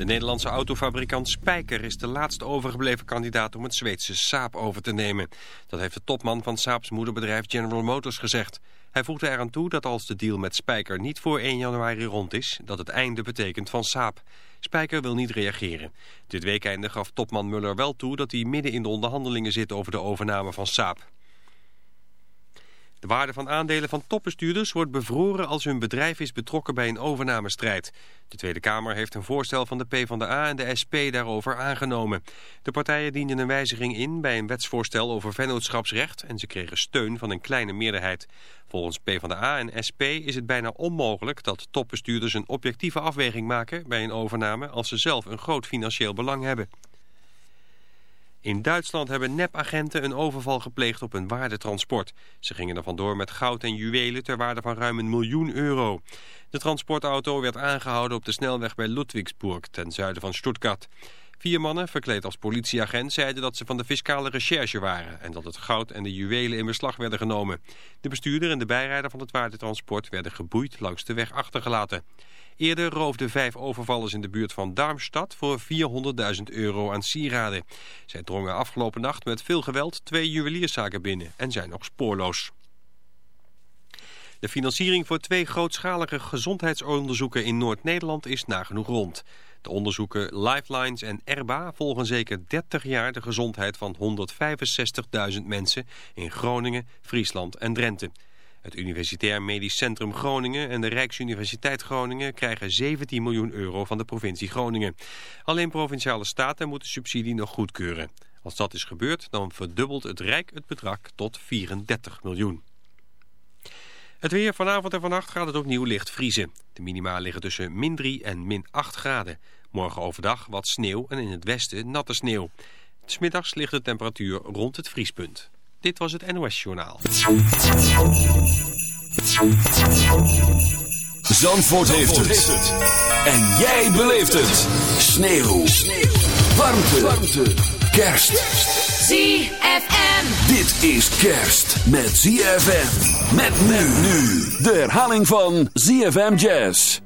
De Nederlandse autofabrikant Spijker is de laatste overgebleven kandidaat om het Zweedse Saab over te nemen. Dat heeft de topman van Saabs moederbedrijf General Motors gezegd. Hij voegde eraan toe dat als de deal met Spijker niet voor 1 januari rond is, dat het einde betekent van Saab. Spijker wil niet reageren. Dit weekende gaf topman Muller wel toe dat hij midden in de onderhandelingen zit over de overname van Saab. De waarde van aandelen van topbestuurders wordt bevroren als hun bedrijf is betrokken bij een overnamestrijd. De Tweede Kamer heeft een voorstel van de PvdA en de SP daarover aangenomen. De partijen dienden een wijziging in bij een wetsvoorstel over vennootschapsrecht en ze kregen steun van een kleine meerderheid. Volgens PvdA en SP is het bijna onmogelijk dat topbestuurders een objectieve afweging maken bij een overname als ze zelf een groot financieel belang hebben. In Duitsland hebben nepagenten een overval gepleegd op een waardetransport. Ze gingen er vandoor met goud en juwelen ter waarde van ruim een miljoen euro. De transportauto werd aangehouden op de snelweg bij Ludwigsburg, ten zuiden van Stuttgart. Vier mannen, verkleed als politieagent, zeiden dat ze van de fiscale recherche waren... en dat het goud en de juwelen in beslag werden genomen. De bestuurder en de bijrijder van het waardetransport werden geboeid langs de weg achtergelaten. Eerder roofden vijf overvallers in de buurt van Darmstad voor 400.000 euro aan sieraden. Zij drongen afgelopen nacht met veel geweld twee juwelierszaken binnen en zijn nog spoorloos. De financiering voor twee grootschalige gezondheidsonderzoeken in Noord-Nederland is nagenoeg rond. De onderzoeken Lifelines en ERBA volgen zeker 30 jaar de gezondheid van 165.000 mensen in Groningen, Friesland en Drenthe. Het Universitair Medisch Centrum Groningen en de Rijksuniversiteit Groningen krijgen 17 miljoen euro van de provincie Groningen. Alleen provinciale staten moeten subsidie nog goedkeuren. Als dat is gebeurd, dan verdubbelt het Rijk het bedrag tot 34 miljoen. Het weer vanavond en vannacht gaat het opnieuw licht vriezen. De minima liggen tussen min 3 en min 8 graden. Morgen overdag wat sneeuw en in het westen natte sneeuw. Smiddags ligt de temperatuur rond het vriespunt. Dit was het NOS Journaal. Zandvoort, heeft, het. En jij beleeft het. Sneeuw. Warmte. Warmte. Kerst. ZFM. Dit is kerst met ZFM. Met men nu. De herhaling van ZFM Jazz.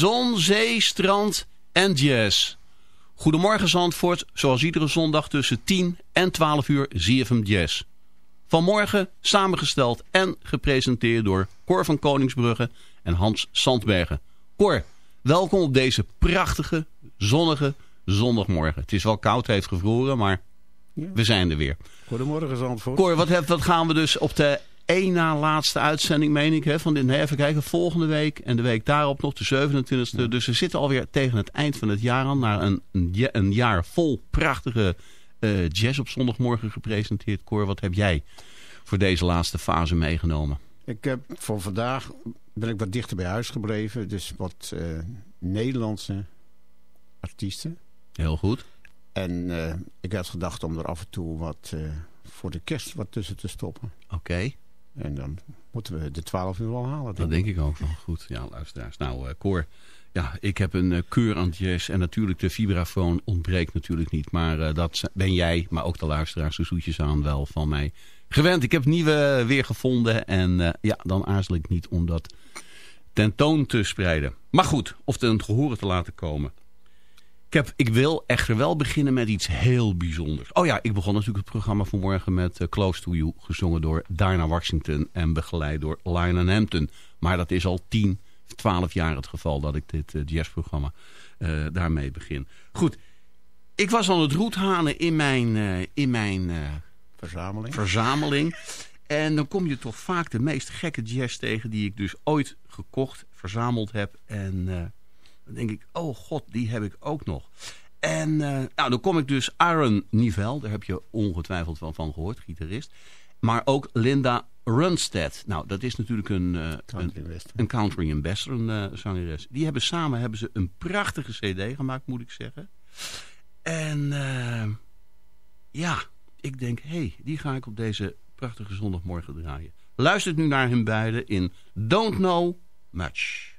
Zon, zee, strand en jazz. Goedemorgen Zandvoort, zoals iedere zondag tussen 10 en 12 uur ZFM Jazz. Vanmorgen samengesteld en gepresenteerd door Cor van Koningsbrugge en Hans Sandbergen. Cor, welkom op deze prachtige, zonnige zondagmorgen. Het is wel koud, het heeft gevroren, maar we zijn er weer. Goedemorgen Zandvoort. Cor, wat, heb- wat gaan we dus op de één na laatste uitzending, meen ik, hè, van dit, nee, even kijken, volgende week en de week daarop nog, de 27e. Dus we zitten alweer tegen het eind van het jaar aan, naar een, een, ja- een jaar vol prachtige eh, jazz op zondagmorgen gepresenteerd. Cor, wat heb jij voor deze laatste fase meegenomen? Ik heb voor vandaag ben ik wat dichter bij huis gebleven. Dus wat eh, Nederlandse artiesten. Heel goed. En eh, ik had gedacht om er af en toe wat eh, voor de kerst wat tussen te stoppen. Oké, En dan moeten we de 12 uur wel halen. dat denk ik ook wel. Goed, ja, luisteraars. Nou, eh Cor, ja, ik heb een eh, keur aan jazz en natuurlijk de vibrafoon ontbreekt natuurlijk niet. Maar eh, dat ben jij, maar ook de luisteraars, de zoetjes aan wel van mij gewend. Ik heb nieuwe weer gevonden en ja, dan aarzel ik niet om dat tentoon te spreiden. Maar goed, of ten gehoren te laten komen. Ik, heb, ik wil echter wel beginnen met iets heel bijzonders. Oh ja, ik begon natuurlijk het programma vanmorgen met eh, Close to You, gezongen door Diana Washington en begeleid door Lionel Hampton. Maar dat is al 10, 12 jaar het geval dat ik dit eh, jazzprogramma eh, daarmee begin. Goed, ik was aan het roethanen in mijn, in mijn. Verzameling. verzameling. En dan kom je toch vaak de meest gekke jazz tegen die ik dus ooit gekocht, verzameld heb. En dan denk ik, oh god, die heb ik ook nog. En eh, nou, dan kom ik dus Aaron Nivel, daar heb je ongetwijfeld wel van gehoord, gitarist. Maar ook Linda Runstead. Nou, dat is natuurlijk een, eh, Country een, country western eh, zangeres. Die hebben samen hebben ze een prachtige cd gemaakt, moet ik zeggen. En ja, ik denk, hé, hey, die ga ik op deze prachtige zondagmorgen draaien. Luistert nu naar hun beiden in Don't Know Much.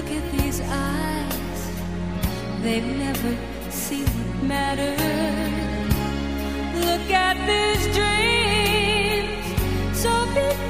Look at these eyes, they've never seen what matters. Look at these dreams, so big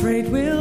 trade will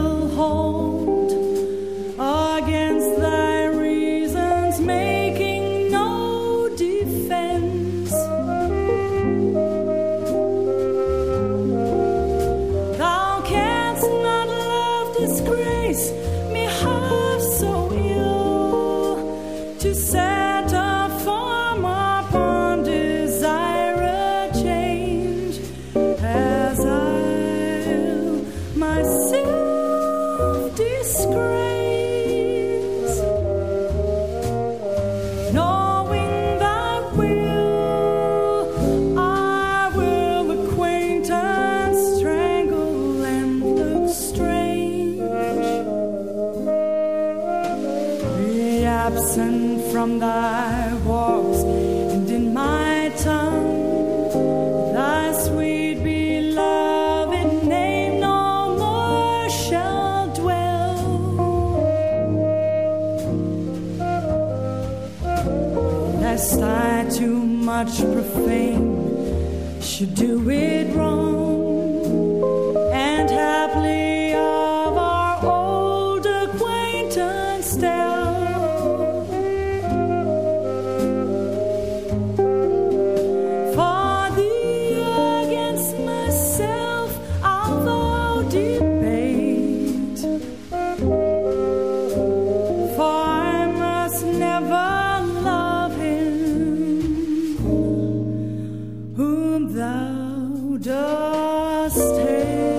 thou dost hate.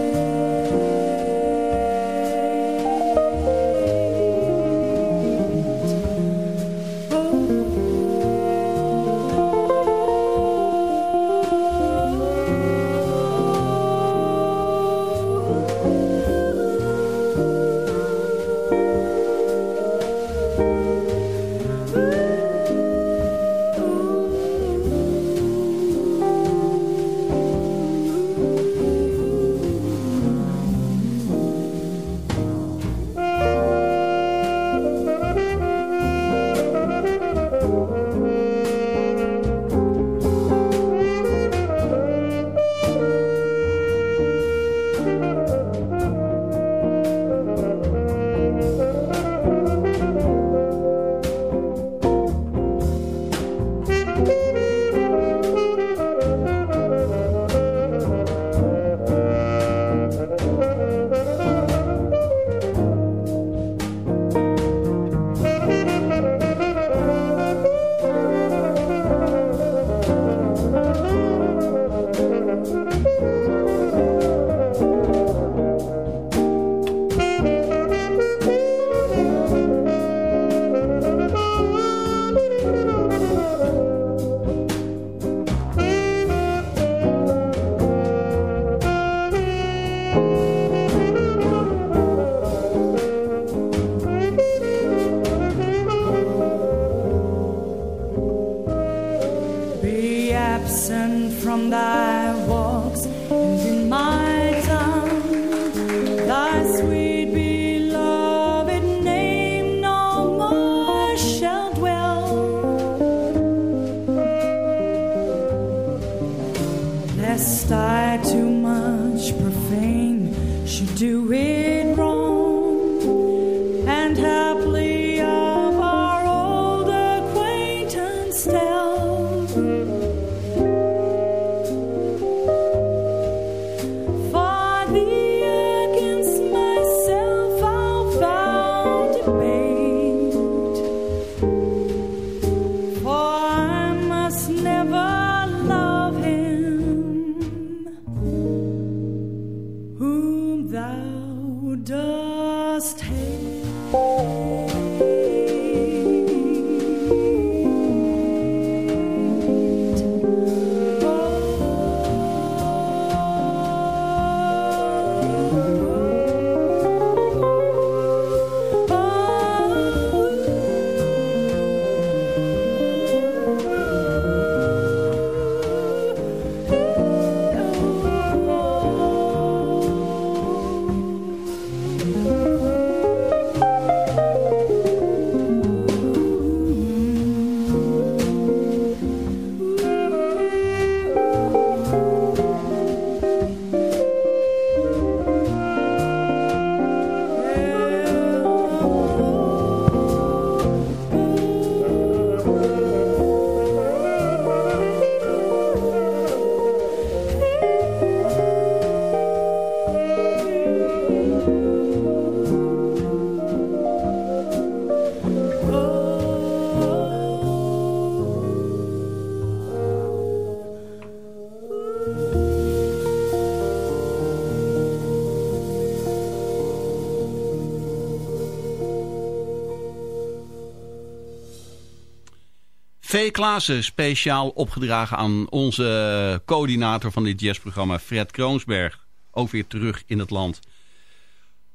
V. Klaassen, speciaal opgedragen aan onze coördinator van dit jazzprogramma, Fred Kroonsberg. Ook weer terug in het land.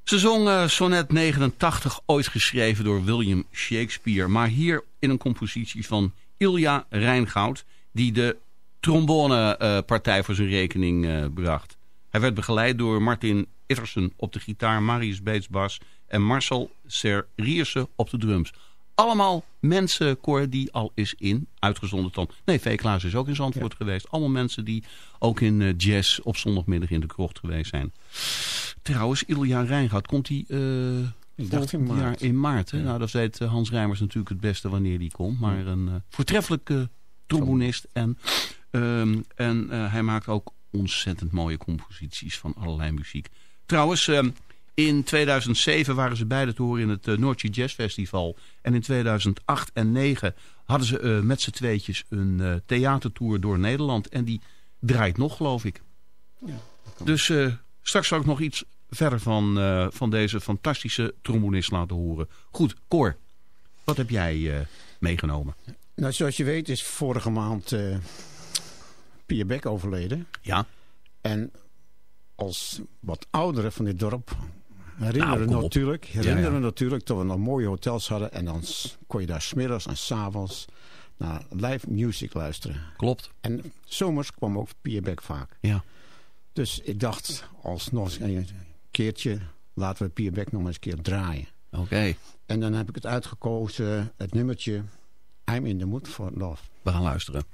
Ze zong eh, sonnet 89, ooit geschreven door William Shakespeare. Maar hier in een compositie van Ilja Rijngoud, die de trombonepartij voor zijn rekening eh, bracht. Hij werd begeleid door Martin Ittersen op de gitaar, Marius Beets bas en Marcel Serrierse op de drums. Allemaal mensen, Cor, die al is in, uitgezonderd dan. Nee, V. Klaas is ook in Zandvoort geweest. Allemaal mensen die ook in eh, jazz op zondagmiddag in de krocht geweest zijn. Trouwens, Ilja Rijngoud, komt hij uh, Ik dacht in maart. jaar in maart? Hè? Nou, dat weet eh, Hans Rijmers natuurlijk het beste wanneer die komt. Maar een eh, voortreffelijke trombonist. En, ehm, en eh, hij maakt ook ontzettend mooie composities van allerlei muziek. Trouwens, ehm, in 2007 waren ze beide te horen in het uh, Noordje Jazz Festival. En in 2008 en 2009 hadden ze eh, met z'n tweetjes een eh, theatertour door Nederland. En die draait nog, geloof ik. dus eh, straks zal ik nog iets verder van, eh, van deze fantastische trombonist laten horen. Goed, Cor, wat heb jij eh, meegenomen? Nou, zoals je weet is vorige maand eh Pierre Beck overleden. Ja, En als wat ouderen van dit dorp herinneren Nou, natuurlijk, herinneren Ja, ja. natuurlijk dat we nog mooie hotels hadden. En dan kon je daar smiddags en s'avonds naar live music luisteren. klopt. En zomers kwam ook Pierre Beck vaak. Ja. Dus ik dacht, als nog een keertje, laten we Pierre Beck nog eens een keer draaien. Oké, En dan heb ik het uitgekozen, het nummertje I'm in the mood for love. we gaan luisteren.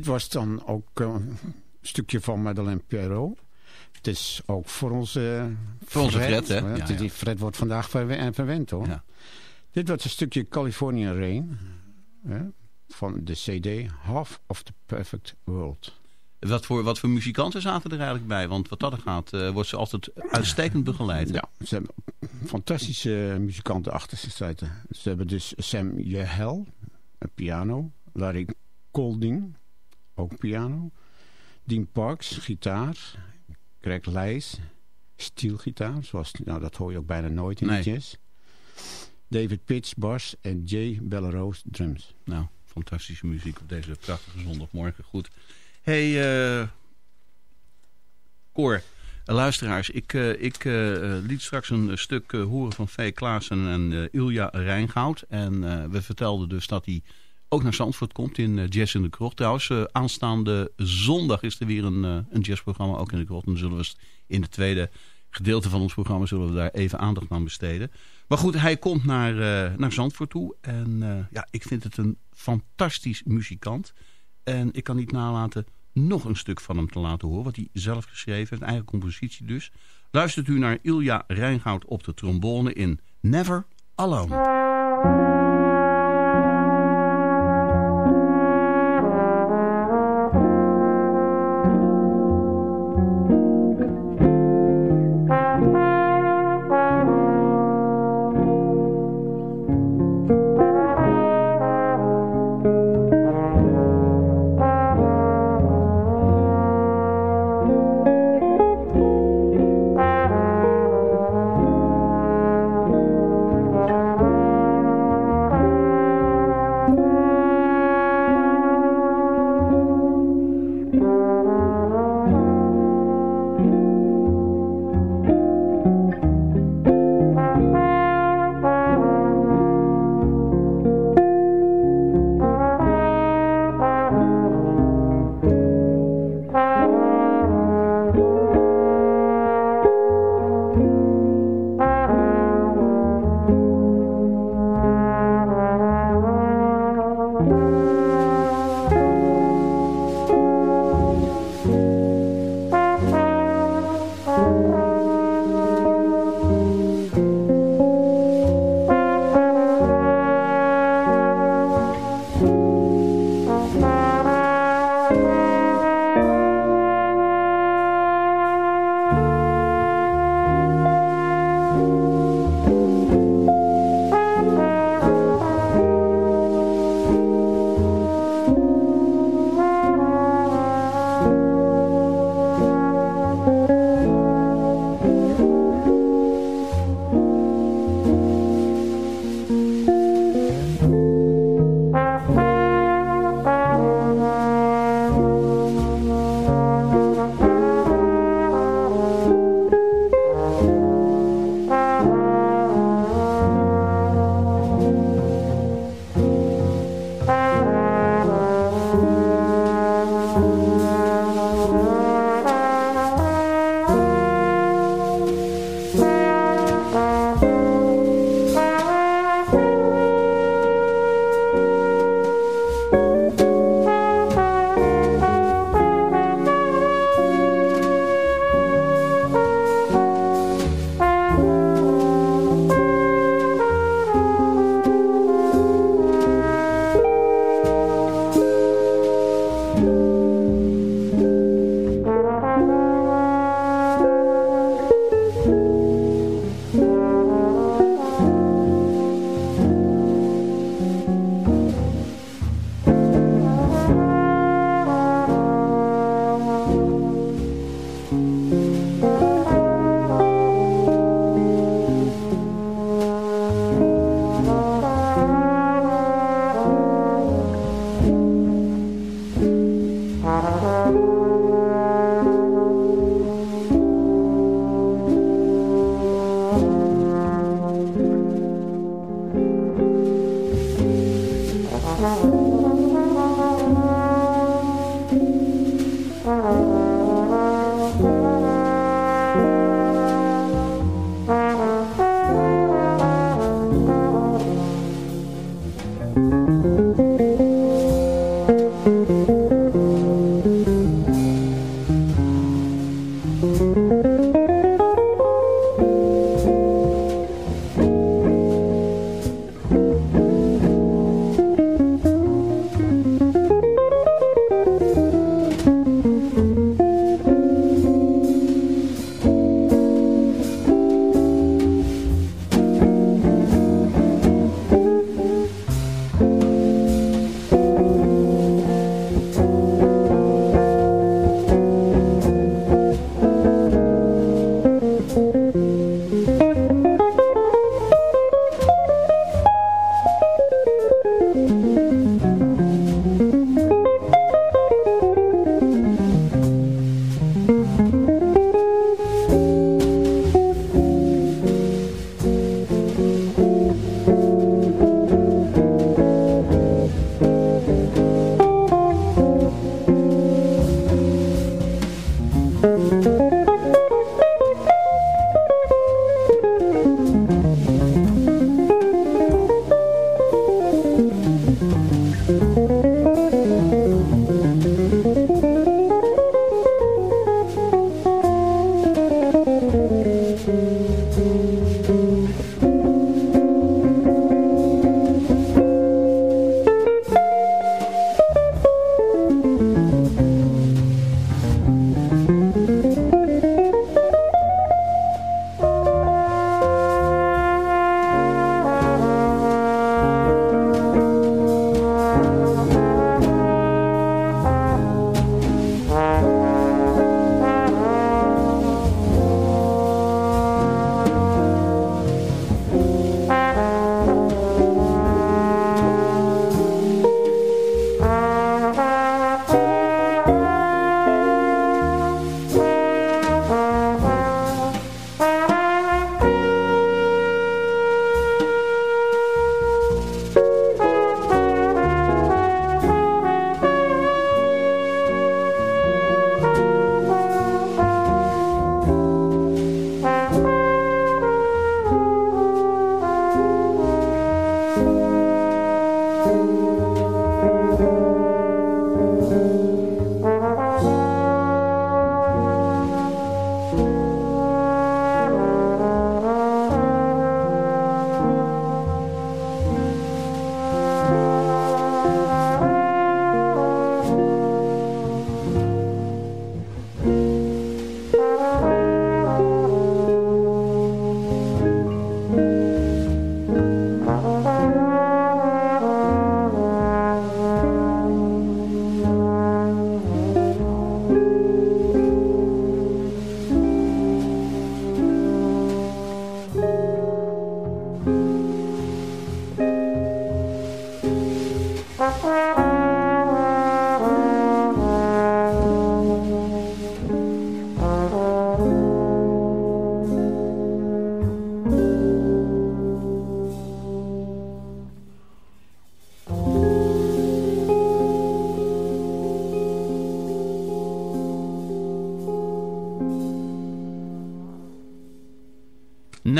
Dit was dan ook eh, een stukje van Madeleine Perrault. Het is ook voor onze, Voor onze Fred, hè? Ja, Ja, die. Fred wordt vandaag verwe- verwend, hoor. Ja. Dit was een stukje California Rain. hè, van de CD Half of the Perfect World. Wat voor, wat voor muzikanten zaten er eigenlijk bij? Want wat dat er gaat, eh, wordt ze altijd uitstekend begeleid. Ja, ze hebben fantastische muzikanten achter zich zitten. Ze hebben dus Sam Yehel, een piano. Larry Colding, ook piano. Dean Parks, gitaar. Greg Leijs, stielgitaar. Zoals, nou, dat hoor je ook bijna nooit in Nee. de jazz. David Pitts, bas. En Jay Bellerose, drums. Nou, fantastische muziek op deze prachtige zondagmorgen. Goed. hey, eh Cor, eh, luisteraars. Ik, eh, ik eh, eh, liet straks een stuk eh, horen van V. Klaassen en eh, Ilja Rijngoud. En eh, we vertelden dus dat hij ook naar Zandvoort komt in eh, Jazz in de Krocht. Trouwens, eh, aanstaande zondag is er weer een, eh, een jazzprogramma ook in de Krocht. En dan zullen we in het tweede gedeelte van ons programma zullen we daar even aandacht aan besteden. Maar goed, hij komt naar, naar Zandvoort toe. En ja, ik vind het een fantastisch muzikant. En ik kan niet nalaten nog een stuk van hem te laten horen. Wat hij zelf geschreven heeft, eigen compositie dus. Luistert u naar Ilja Rijngoud op de trombone in Never Alone.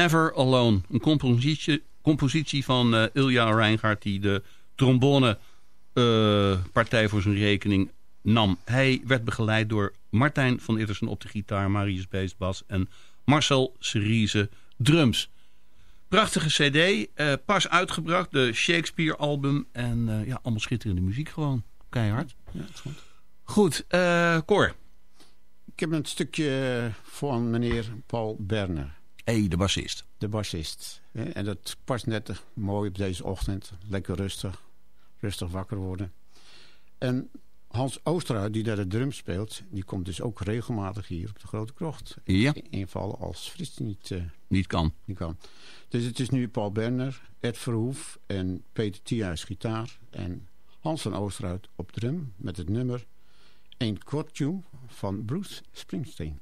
Never Alone. Een compositie, compositie van uh, Ilja Reingaard die de trombone uh, partij voor zijn rekening nam. Hij werd begeleid door Martijn van Ittersen op de gitaar, Marius Beest bas en Marcel Cerise drums. Prachtige cd, uh, pas uitgebracht, de Shakespeare album en uh, ja, allemaal schitterende muziek gewoon. Keihard. Ja, dat is goed. Goed, uh, Cor. Ik heb een stukje van meneer Paul Berner. Hey, de bassist. De bassist. En dat past net mooi op deze ochtend. Lekker rustig. Rustig wakker worden. En Hans Oosterhuis, die daar de drum speelt... die komt dus ook regelmatig hier op de Grote Krocht. Ja. Invallen als Frits niet, uh, niet, kan. niet kan. Dus het is nu Paul Berner, Ed Verhoef en Peter Thiehuis gitaar... en Hans van Oosterhuis op drum met het nummer... Een kort tune van Bruce Springsteen.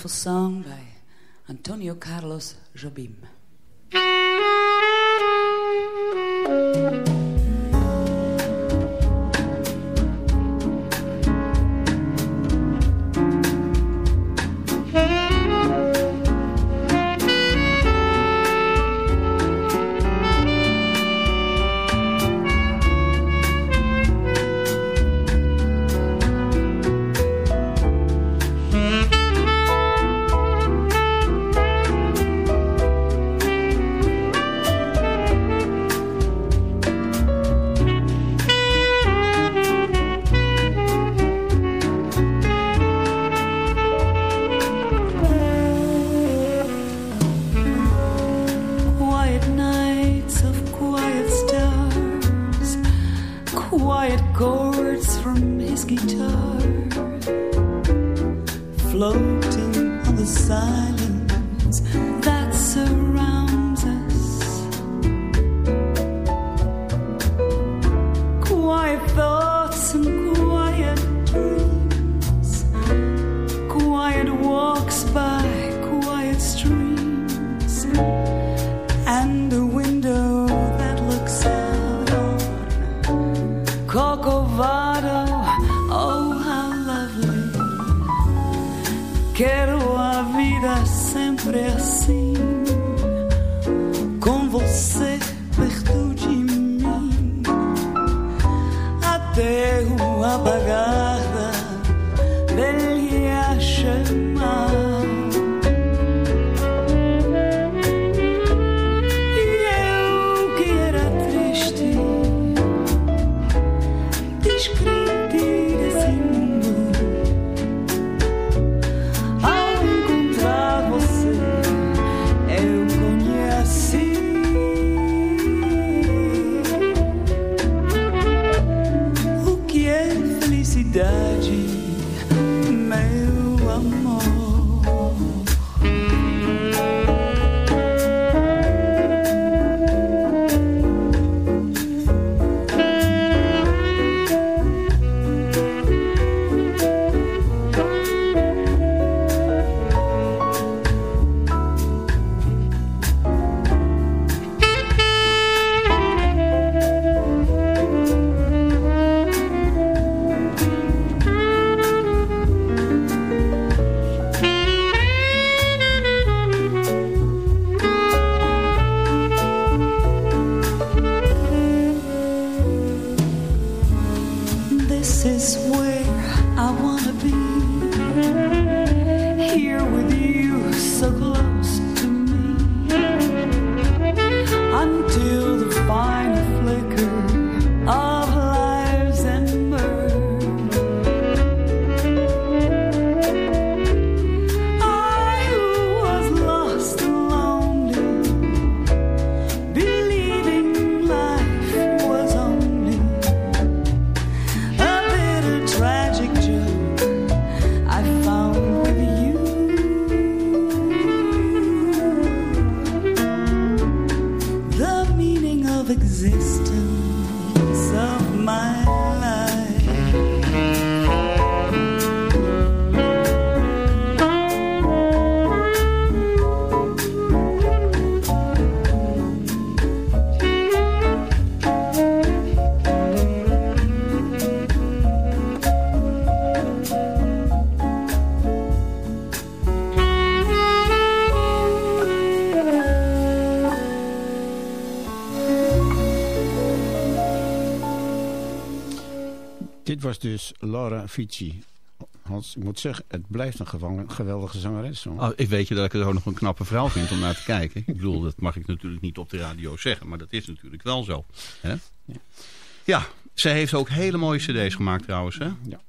Beautiful song by Antonio Carlos Jobim. Guitar, floating on the silence dus Laura Fici. Hans, ik moet zeggen, het blijft een gevangen- geweldige zangeres. hoor. Oh, ik weet je dat ik het ook nog een knappe vrouw vind om naar te kijken. Ik bedoel, dat mag ik natuurlijk niet op de radio zeggen. Maar dat is natuurlijk wel zo. Hè? Ja, ze heeft ook hele mooie cd's gemaakt trouwens. Hè? Ja.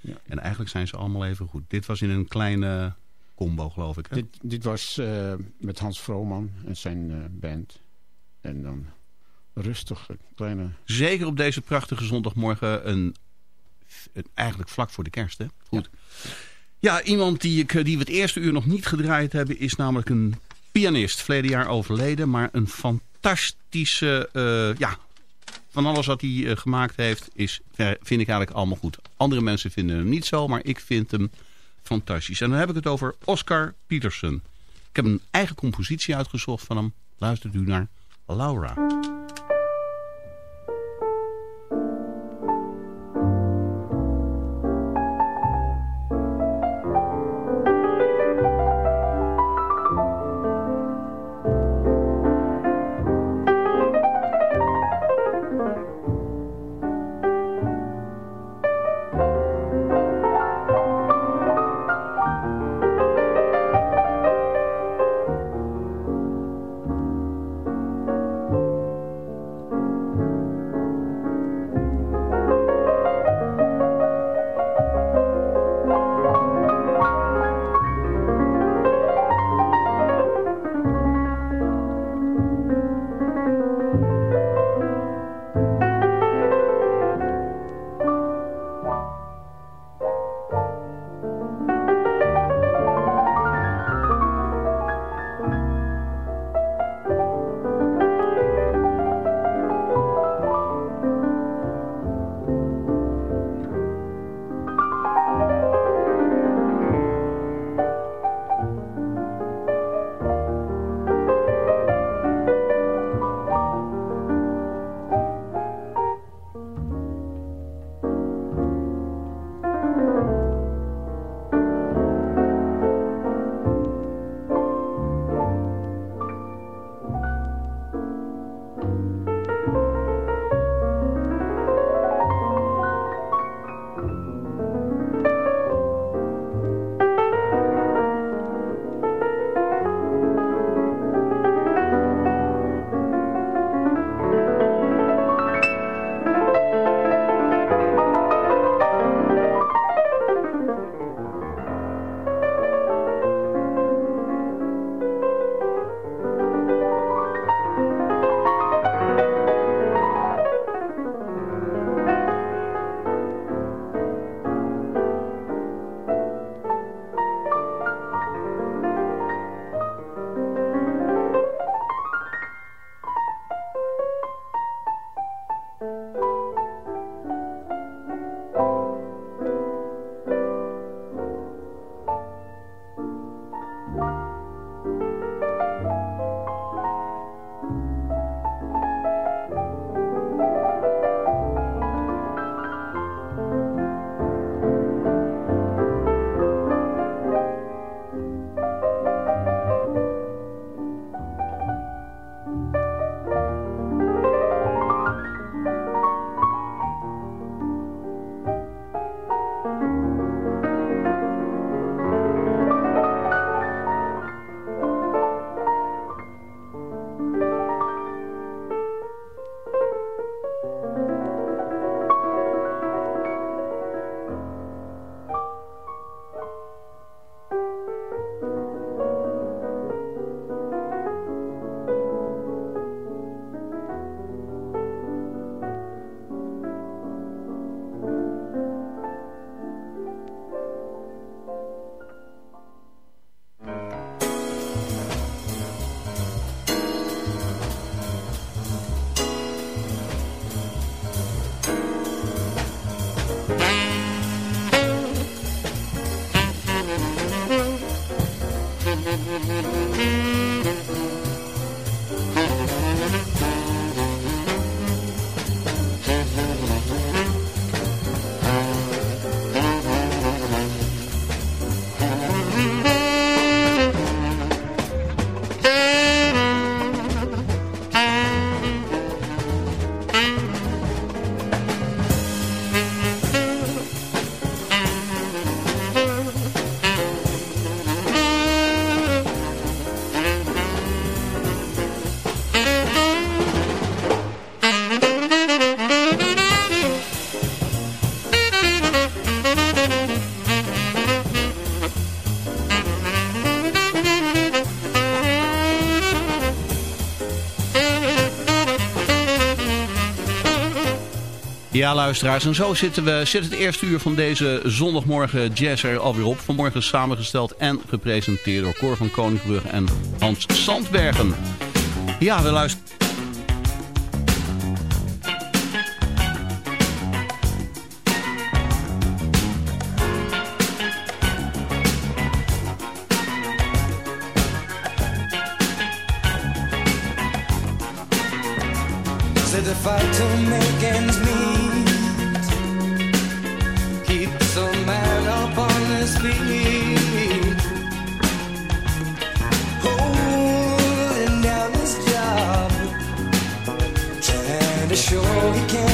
Ja. En eigenlijk zijn ze allemaal even goed. Dit was in een kleine combo geloof ik. Hè? Dit, dit was eh, met Hans Vrooman en zijn eh, band. En dan rustig, een kleine... Zeker op deze prachtige zondagmorgen. Een- eigenlijk vlak voor de kerst. Hè? Goed. Ja, iemand die, ik, die we het eerste uur nog niet gedraaid hebben... is namelijk een pianist. Verleden jaar overleden. Maar een fantastische... eh, ja, van alles wat hij eh, gemaakt heeft... Is, eh, vind ik eigenlijk allemaal goed. Andere mensen vinden hem niet zo. Maar ik vind hem fantastisch. En dan heb ik het over Oscar Peterson. Ik heb een eigen compositie uitgezocht van hem. Luistert u naar Laura. Ja, luisteraars. En zo zitten we, zit het eerste uur van deze zondagmorgen jazz er alweer op. Vanmorgen samengesteld en gepresenteerd door Cor van Koningsbrug en Hans Sandbergen. Ja, we luisteren... so mad upon his feet. Holding down his job, trying to show he can.